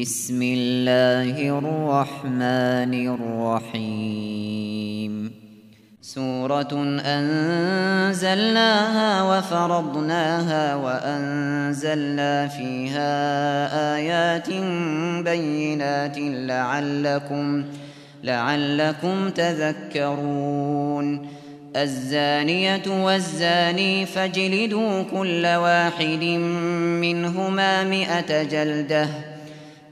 بسم اللہ الرحمن الرحیم سورة أنزلناها وفرضناها وأنزلنا فيها آيات بينات لعلكم, لعلكم تذكرون. الزانية والزاني فاجلدوا كل واحد منهما مئة جلدة.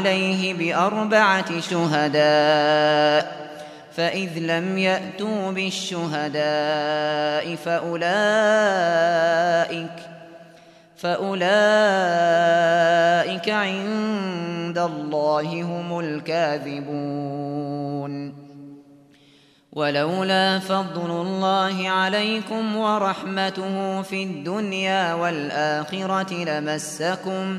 عليه بأربعة شهداء فإذ لم يأتوا بالشهداء فأولئك فأولئك عند الله هم الكاذبون. ولولا فضل الله عليكم ورحمته في الدنيا والآخرة لمسكم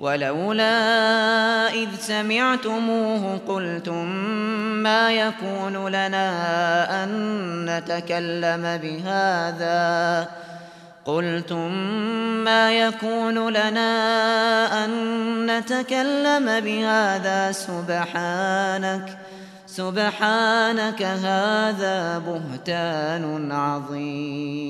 ولولا إذ سمعتموه قلتم ما يكون لنا أن نتكلم بهذا قلتم ما يكون لنا أن نتكلم بهذا سبحانك سبحانك هذا بهتان عظيم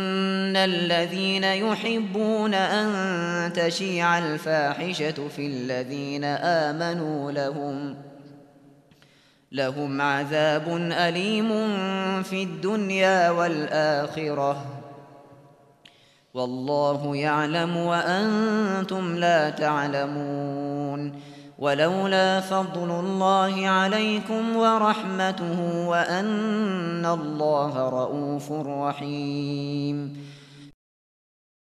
الذين يحبون أن تشيع الفاحشة في الذين آمنوا لهم لهم عذاب أليم في الدنيا والآخرة. والله يعلم وأنتم لا تعلمون. ولولا فضل الله عليكم ورحمته وأن الله رؤوف رحيم.